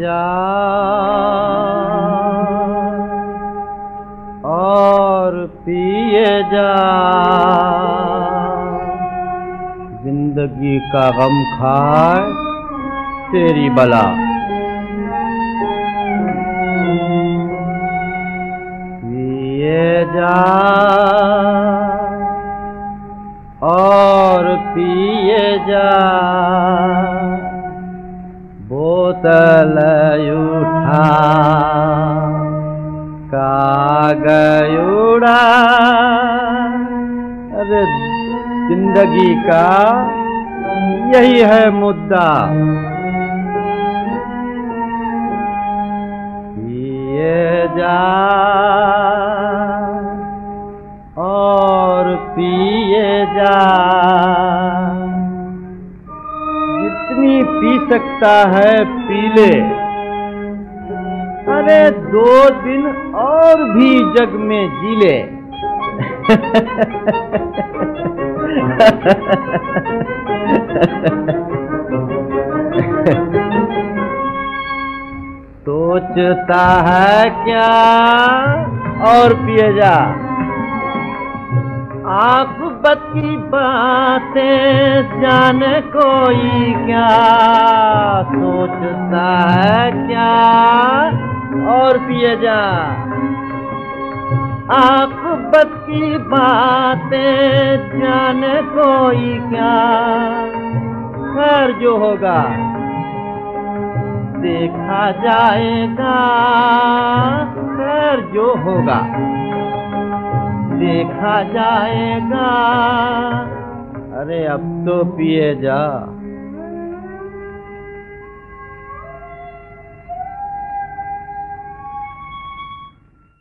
जा। और पिए जा। ज़िंदगी का गम खाए, तेरी बला। पिए जा। और पिए जा। बोतल उठा कागज़ उड़ा अरे ज़िंदगी का यही है मुद्दा। पिए जा पी सकता है पी ले अरे दो दिन और भी जग में जी ले सोचता है क्या और पिए जा। आँख बत्ती बातें जाने कोई क्या सोचता है क्या? और पिए जा। आँख बत्ती बातें जाने कोई क्या? खैर जो होगा, देखा जाएगा। खैर जो होगा। देखा जाएगा। अरे अब तो पिए जा।